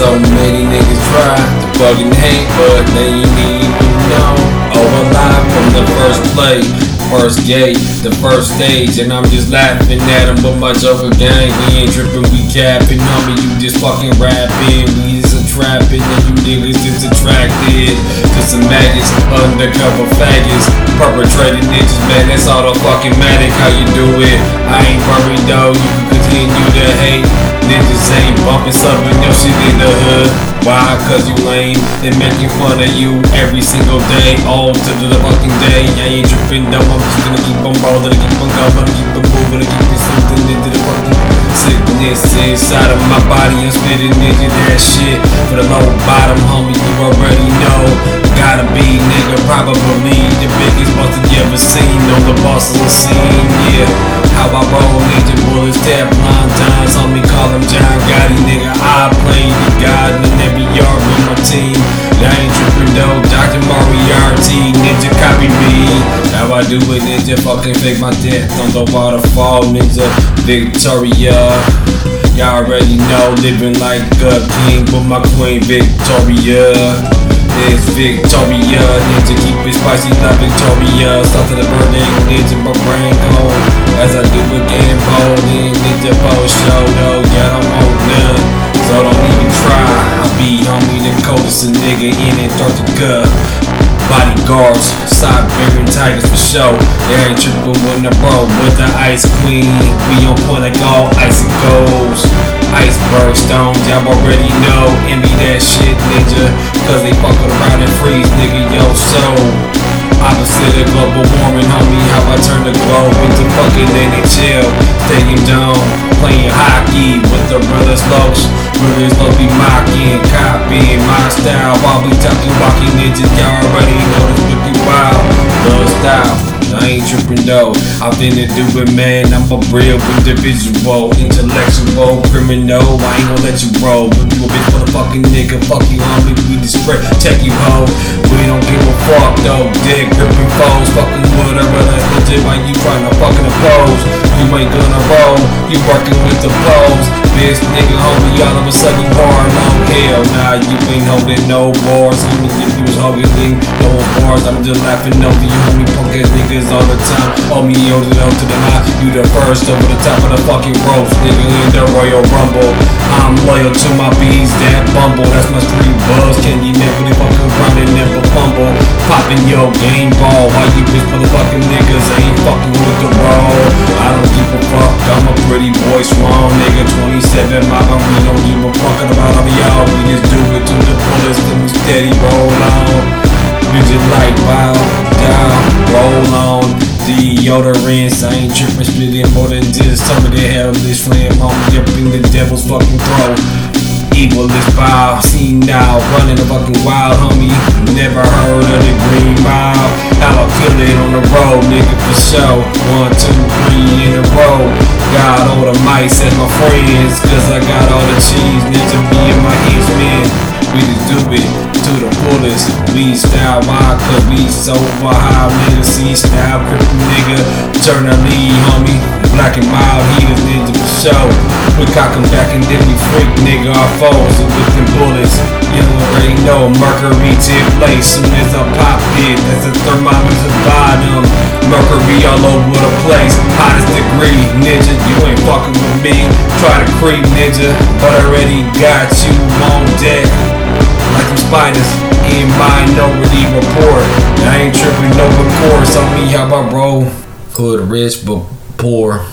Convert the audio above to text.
try to fucking hate, but they ain't even know. Oh, from the first play, first gate, the first stage, and I'm just laughing at them. But my Joker gang, we ain't tripping, we capping. Homie, you just fucking rapping. We just a trapping, and you niggas just attracted to some maggots, undercover faggots, perpetrating ninjas, man. That's all the fucking matic. How you do it? I ain't worried though. You can continue to hate. Ninjas ain't bumping something your shit in the hood. Why? Cause you lame. They making fun of you every single day. All to the fucking day. I ain't tripping though. I'm just gonna keep on rolling, keep on going, keep on moving, keep on something into the fucking sickness inside of my body. I'm spitting into that shit for the low bottom, homie. You already know. Gotta be nigga, probably the biggest that you ever seen on the the scene. Yeah, how I roll, ninja bullets, tap line times, homie. Call him John Gotti, nigga. I play the god in every yard with my team. I ain't tripping though, Dr. Moriarty, ninja copy me. How I do it, ninja fucking fake my death on the waterfall, ninja Victoria. Y'all already know, living like a king with my queen Victoria. It's Victoria, ninja keep it spicy like Victoria. Start to the burning, ninja my brain cold. As I do again, bowling, ninja post show, no, yeah, I'm on none. So don't even try. I be homie the coldest a nigga in Antarctica. Bodyguards, Siberian tigers for show. They ain't tripping when the bro with the ice queen. We on point like all icy goes. Iceberg stones, y'all already know. Envy that shit, ninja. Cause they fucking around and freeze, nigga, yo, so. Opposite of global warming, homie, how I turn the globe into fucking NHL. Stadium down, playing hockey with the brothers Lokes. Brothers Loke be mocking, copying my style. While we talking walking ninjas, y'all already know this wicked wild. Love style. I ain't tripping though. I'm finna do it, man. I'm a real individual, intellectual, criminal. I ain't gonna let you roll. You a bitch motherfucking nigga, fuck you, homie. We just spread, check you, hoe. We don't give a fuck though. Dick gripping foes, fucking a brother. Legit, why you tryna fucking oppose? You ain't gonna roll. You working with the pros. Bitch, nigga, homie, all of a sudden hard on hell. Nah, you ain't holding no bars. No bars, I'm just laughing over you, homie. Punk ass niggas all the time. Oh, me, yo, to to the high. You the first over the top of the fucking ropes, nigga, in the Royal Rumble. I'm loyal to my bees that bumble. That's my street buzz. Can you never really fucking run and never fumble? Popping your game ball. Why you bitch motherfucking niggas ain't fucking with the roll? I don't give a fuck. Pretty boy, strong nigga. 27, my mom, we don't give a fuck about all y'all. We just do it to the fullest and we steady roll on. Just like wow, down, roll on. Deodorants, I ain't tripping, spitting more than just some of the hellish flame up in the devil's fucking throat. Evil is foul, Seen now, running the fucking wild, homie. Never heard of the green mile. Nigga, for show. One, two, three in a row. Got all the mice as my friends, cause I got all the cheese, ninja me and my X-Men. We just do it to the fullest. We style why? Cause we sober high nigga. See style cripple nigga. Eternally, homie. Black and mild heaters ninja for show. We cock 'em back and then we freak nigga our foes with them bullets. Know Mercury tip place. Soon as I pop it, that's a thermometer bottom. Mercury all over the place. Hottest degree, ninja. You ain't fucking with me. Try to creep, ninja, but already got you on deck like them spiders in minority report. I ain't tripping over course on me how I roll. Hood rich but poor.